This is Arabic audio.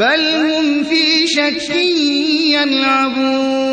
بل هم في شك يلعبون.